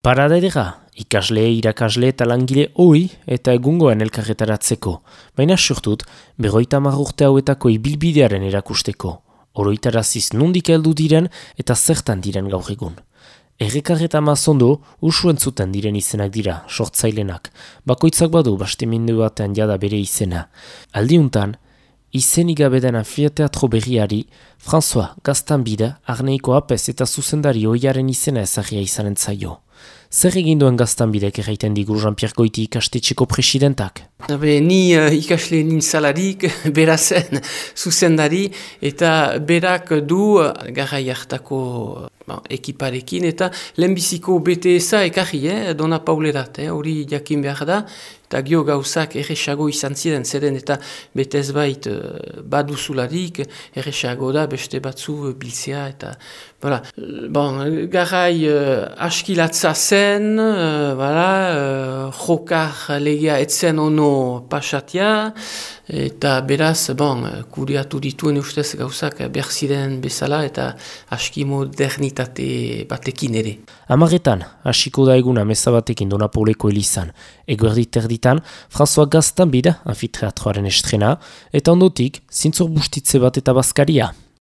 Paradera, ikasle, irakasle eta langile hoi eta egungoen elkarretaratzeko, baina surtut, berroita marrurte hauetako ibilbidearen erakusteko, oroitaraziz nundik heldu diren eta zertan diren gaur egun. Errekarreta mazondo, usuen zuten diren izenak dira, sortzailenak, bakoitzak badu bastemindu batean jada bere izena. Aldiuntan, izenik abeden anfiateatro berriari, François Gaztanbide, Arneiko Apez eta zuzendari oiaren izena ezagia izanen zaio. Zer egin duen gaztan bidek erraiten digu Jean-Pierre Goiti ikastetxeko presidentak? Be, ni uh, ikasle nintzalarik, berazen zuzendari, eta berak du uh, garrai hartako uh, ekiparekin, eta lehenbiziko BTS-a ekarri, eh, dona paulerat, eh, hori jakin behar da, eta gio gauzak erresago izan ziren, zeren eta betez bait uh, baduzularik, erresago da beste batzu biltzea, eta, voilà. bon, garrai uh, askilatza zen, uh, voilà, uh, jokar legia etzen ono pasatia, eta beraz, bon, kuriatu dituen ustez gauzak behar ziren bezala, eta aski modernitate batekin ere. Amaretan, hasiko da eguna meza batekin dona pauleko elizan. Eguerdi terditan, François Gaztan bida, anfitreatroaren estrena, eta ondotik, zintzor bustitze bat eta bazkaria.